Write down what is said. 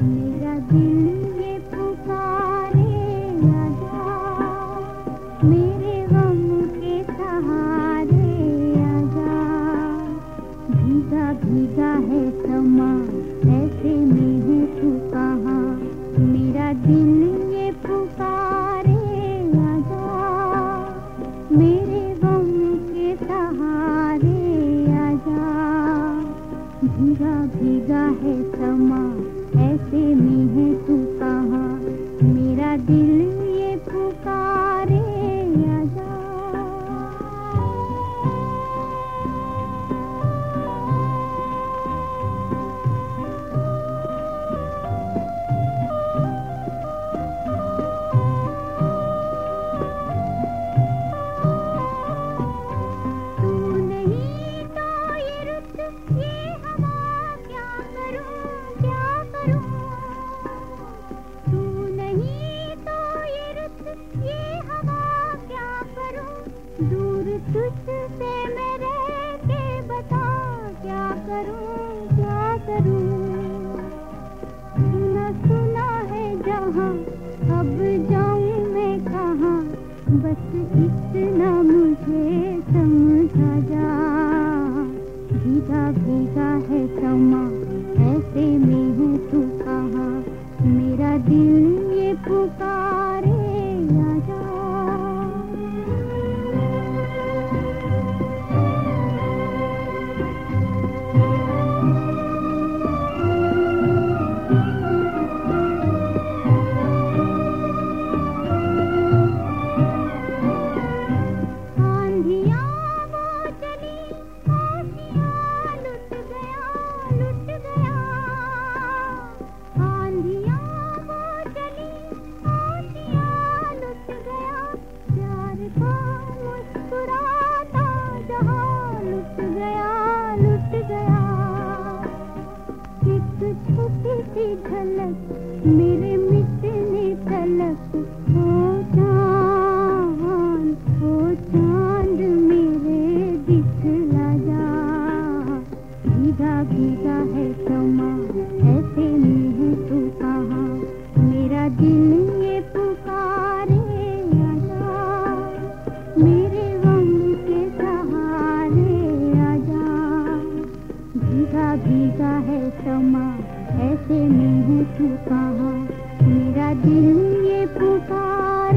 Mega vida. भीगा भीगा है समा ऐसे में है तू कहा? मेरा दिल ये पुकारे, आजा। तू नहीं तो बस इतना Meet भीगा है समा ऐसे में है तू कहा? मेरा दिल ये पुकार